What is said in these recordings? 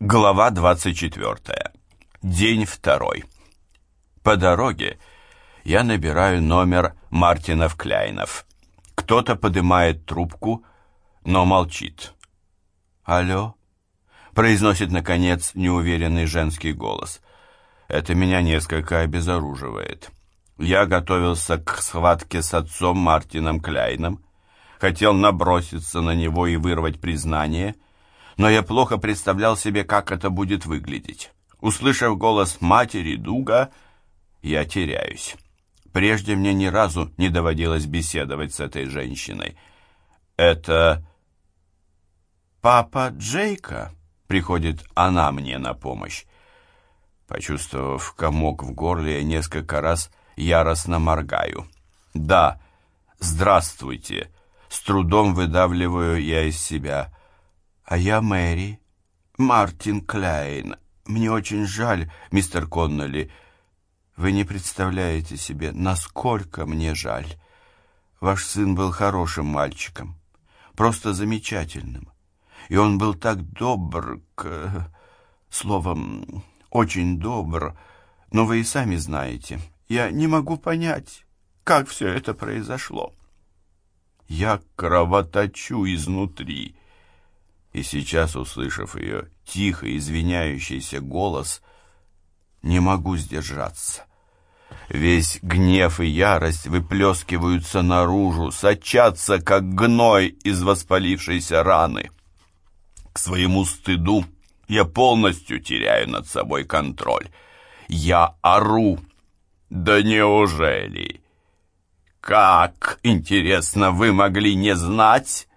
Глава 24. День второй. По дороге я набираю номер Мартинов-Кляйнов. Кто-то поднимает трубку, но молчит. «Алло?» — произносит, наконец, неуверенный женский голос. Это меня несколько обезоруживает. Я готовился к схватке с отцом Мартином Кляйном, хотел наброситься на него и вырвать признание — но я плохо представлял себе, как это будет выглядеть. Услышав голос матери Дуга, я теряюсь. Прежде мне ни разу не доводилось беседовать с этой женщиной. Это папа Джейка, приходит она мне на помощь. Почувствовав комок в горле, я несколько раз яростно моргаю. «Да, здравствуйте!» С трудом выдавливаю я из себя. «А я Мэри. Мартин Кляйн. Мне очень жаль, мистер Конноли. Вы не представляете себе, насколько мне жаль. Ваш сын был хорошим мальчиком, просто замечательным. И он был так добр к... Словом, очень добр. Но вы и сами знаете, я не могу понять, как все это произошло. Я кровоточу изнутри» и сейчас, услышав ее тихо извиняющийся голос, не могу сдержаться. Весь гнев и ярость выплескиваются наружу, сочатся, как гной из воспалившейся раны. К своему стыду я полностью теряю над собой контроль. Я ору. Да неужели? Как, интересно, вы могли не знать?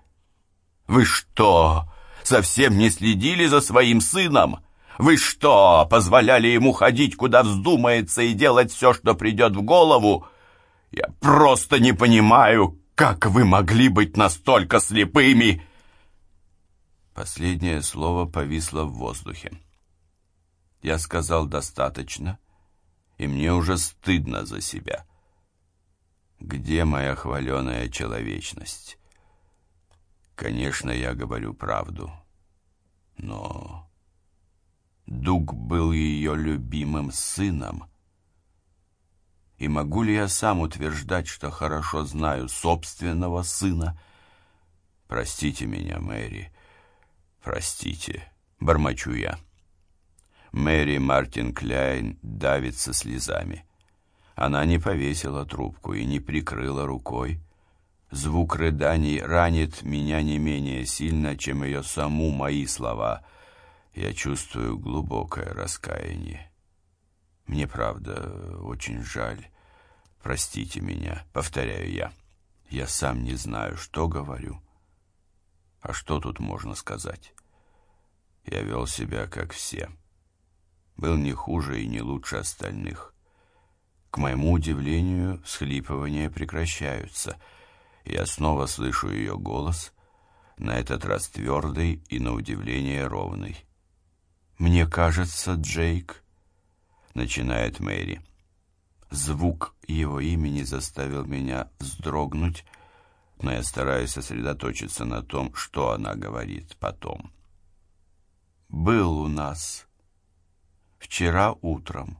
Вы что, совсем не следили за своим сыном? Вы что, позволяли ему ходить, куда вздумается, и делать все, что придет в голову? Я просто не понимаю, как вы могли быть настолько слепыми!» Последнее слово повисло в воздухе. Я сказал «достаточно», и мне уже стыдно за себя. Где моя хваленая человечность? Конечно, я говорю правду. Но Дуг был ее любимым сыном. И могу ли я сам утверждать, что хорошо знаю собственного сына? Простите меня, Мэри, простите, бормочу я. Мэри Мартин Кляйн давится слезами. Она не повесила трубку и не прикрыла рукой. Звук рыданий ранит меня не менее сильно, чем ее саму мои слова. Я чувствую глубокое раскаяние. Мне, правда, очень жаль. Простите меня, повторяю я. Я сам не знаю, что говорю. А что тут можно сказать? Я вел себя, как все. Был не хуже и не лучше остальных. К моему удивлению, всхлипывания прекращаются — я снова слышу ее голос, на этот раз твердый и на удивление ровный. «Мне кажется, Джейк», — начинает Мэри. Звук его имени заставил меня вздрогнуть, но я стараюсь сосредоточиться на том, что она говорит потом. «Был у нас вчера утром.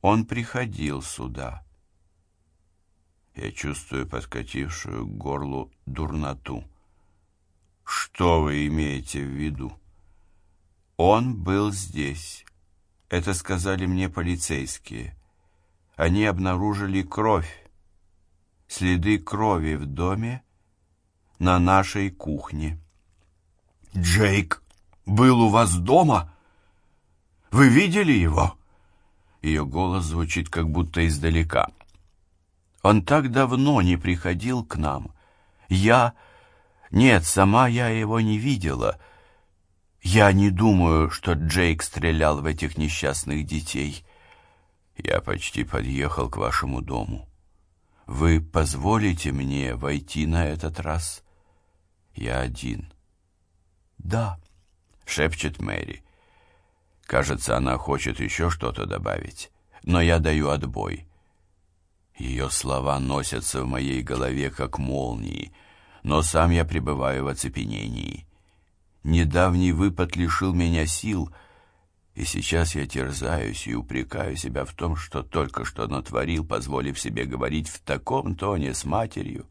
Он приходил сюда». Я чувствую подкатившую к горлу дурноту. Что вы имеете в виду? Он был здесь. Это сказали мне полицейские. Они обнаружили кровь. Следы крови в доме на нашей кухне. Джейк был у вас дома? Вы видели его? Ее голос звучит как будто издалека. Он так давно не приходил к нам. Я... Нет, сама я его не видела. Я не думаю, что Джейк стрелял в этих несчастных детей. Я почти подъехал к вашему дому. Вы позволите мне войти на этот раз? Я один. Да, шепчет Мэри. Кажется, она хочет еще что-то добавить, но я даю отбой. Ее слова носятся в моей голове, как молнии, но сам я пребываю в оцепенении. Недавний выпад лишил меня сил, и сейчас я терзаюсь и упрекаю себя в том, что только что натворил, позволив себе говорить в таком тоне с матерью.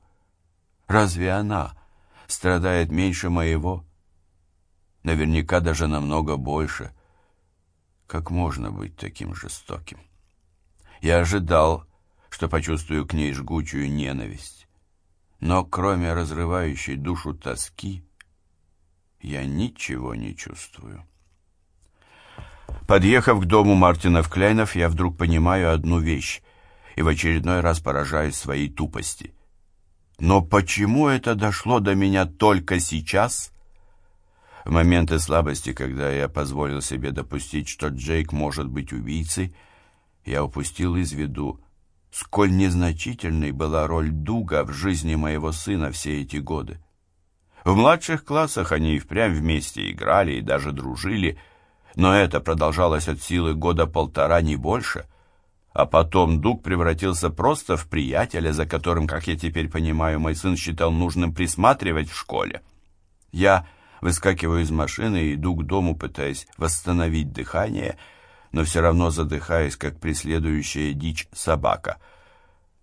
Разве она страдает меньше моего? Наверняка даже намного больше. Как можно быть таким жестоким? Я ожидал, что почувствую к ней жгучую ненависть. Но кроме разрывающей душу тоски, я ничего не чувствую. Подъехав к дому Мартинов Кляйнов, я вдруг понимаю одну вещь и в очередной раз поражаюсь своей тупости. Но почему это дошло до меня только сейчас? В моменты слабости, когда я позволил себе допустить, что Джейк может быть убийцей, я упустил из виду, сколь незначительной была роль Дуга в жизни моего сына все эти годы. В младших классах они и впрямь вместе играли и даже дружили, но это продолжалось от силы года полтора, не больше. А потом Дуг превратился просто в приятеля, за которым, как я теперь понимаю, мой сын считал нужным присматривать в школе. Я выскакиваю из машины и иду к дому, пытаясь восстановить дыхание, но все равно задыхаясь, как преследующая дичь собака.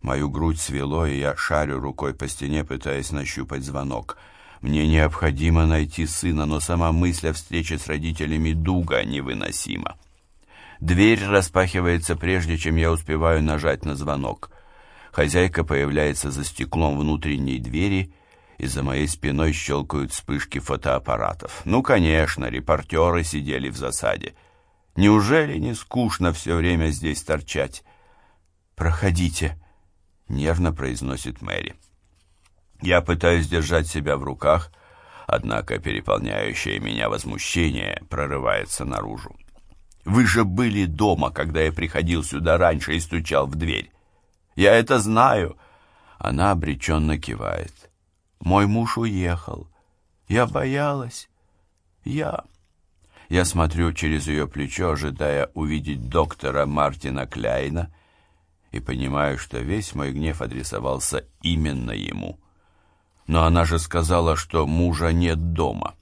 Мою грудь свело, и я шарю рукой по стене, пытаясь нащупать звонок — мне необходимо найти сына, но сама мысль о встрече с родителями Дуга невыносима. Дверь распахивается прежде, чем я успеваю нажать на звонок. Хозяйка появляется за стеклом внутренней двери, и за моей спиной щелкают вспышки фотоаппаратов. Ну, конечно, репортеры сидели в засаде. Неужели не скучно все время здесь торчать? «Проходите», — нервно произносит Мэри. Я пытаюсь держать себя в руках, однако переполняющее меня возмущение прорывается наружу. Вы же были дома, когда я приходил сюда раньше и стучал в дверь. Я это знаю. Она обреченно кивает. Мой муж уехал. Я боялась. Я... Я смотрю через ее плечо, ожидая увидеть доктора Мартина Кляйна, и понимаю, что весь мой гнев адресовался именно ему. Но она же сказала, что мужа нет дома.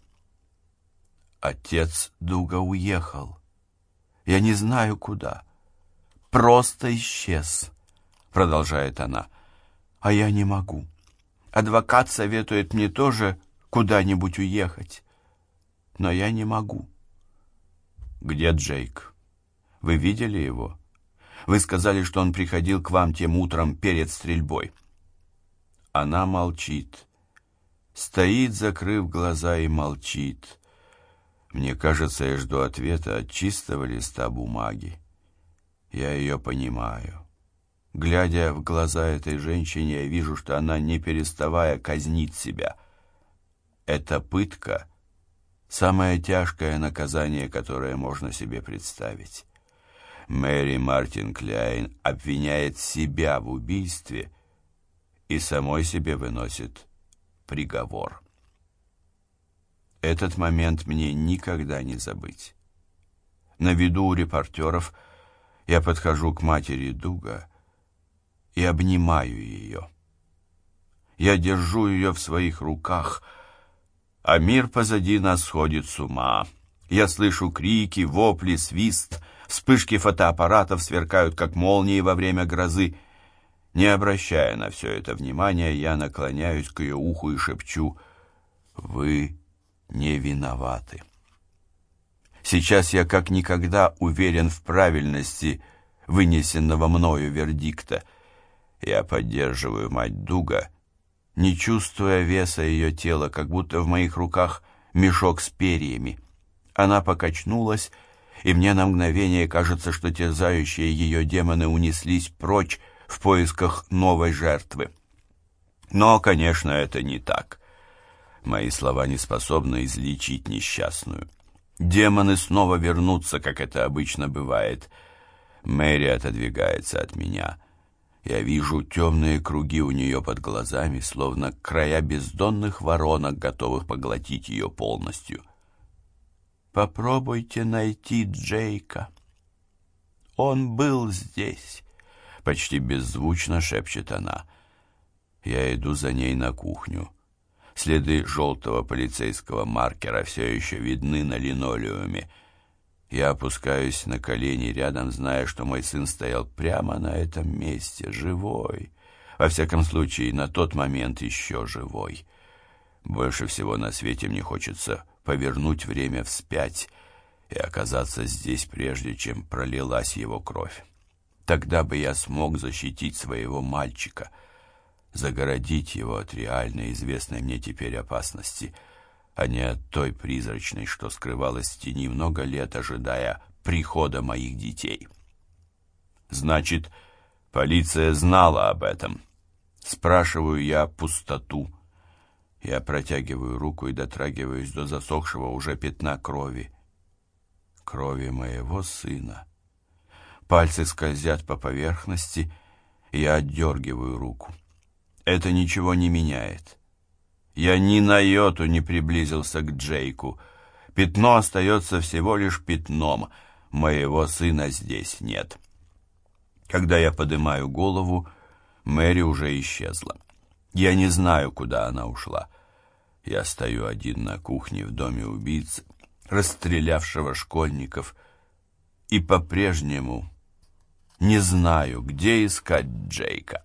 Отец Дуга уехал. Я не знаю куда. Просто исчез, продолжает она. А я не могу. Адвокат советует мне тоже куда-нибудь уехать. Но я не могу. Где Джейк? Вы видели его? Вы сказали, что он приходил к вам тем утром перед стрельбой. Она молчит. Стоит, закрыв глаза, и молчит. Мне кажется, я жду ответа от чистого листа бумаги. Я ее понимаю. Глядя в глаза этой женщине, я вижу, что она, не переставая, казнит себя. Это пытка — самое тяжкое наказание, которое можно себе представить. Мэри Мартин Кляйн обвиняет себя в убийстве и самой себе выносит приговор. Этот момент мне никогда не забыть. На виду у репортеров я подхожу к матери Дуга и обнимаю ее. Я держу ее в своих руках, а мир позади нас сходит с ума. Я слышу крики, вопли, свист, вспышки фотоаппаратов сверкают, как молнии во время грозы. Не обращая на все это внимания, я наклоняюсь к ее уху и шепчу «Вы не виноваты». Сейчас я как никогда уверен в правильности вынесенного мною вердикта. Я поддерживаю мать Дуга, не чувствуя веса ее тела, как будто в моих руках мешок с перьями. Она покачнулась, и мне на мгновение кажется, что терзающие ее демоны унеслись прочь, в поисках новой жертвы. Но, конечно, это не так. Мои слова не способны излечить несчастную. Демоны снова вернутся, как это обычно бывает. Мэри отодвигается от меня. Я вижу темные круги у нее под глазами, словно края бездонных воронок, готовых поглотить ее полностью. «Попробуйте найти Джейка. Он был здесь» почти беззвучно шепчет она. Я иду за ней на кухню. Следы желтого полицейского маркера все еще видны на линолеуме. Я опускаюсь на колени рядом, зная, что мой сын стоял прямо на этом месте, живой. Во всяком случае, на тот момент еще живой. Больше всего на свете мне хочется повернуть время вспять и оказаться здесь, прежде чем пролилась его кровь. Тогда бы я смог защитить своего мальчика — загородить его от реальной, известной мне теперь опасности, а не от той призрачной, что скрывалась в тени много лет, ожидая прихода моих детей. Значит, полиция знала об этом. Спрашиваю я пустоту. Я протягиваю руку и дотрагиваюсь до засохшего уже пятна крови. Крови моего сына. Пальцы скользят по поверхности, я отдергиваю руку это ничего не меняет. Я ни на йоту не приблизился к Джейку. Пятно остается всего лишь пятном. Моего сына здесь нет. Когда я поднимаю голову, Мэри уже исчезла. Я не знаю, куда она ушла. Я стою один на кухне в доме убийцы, расстрелявшего школьников, и по-прежнему не знаю, где искать Джейка.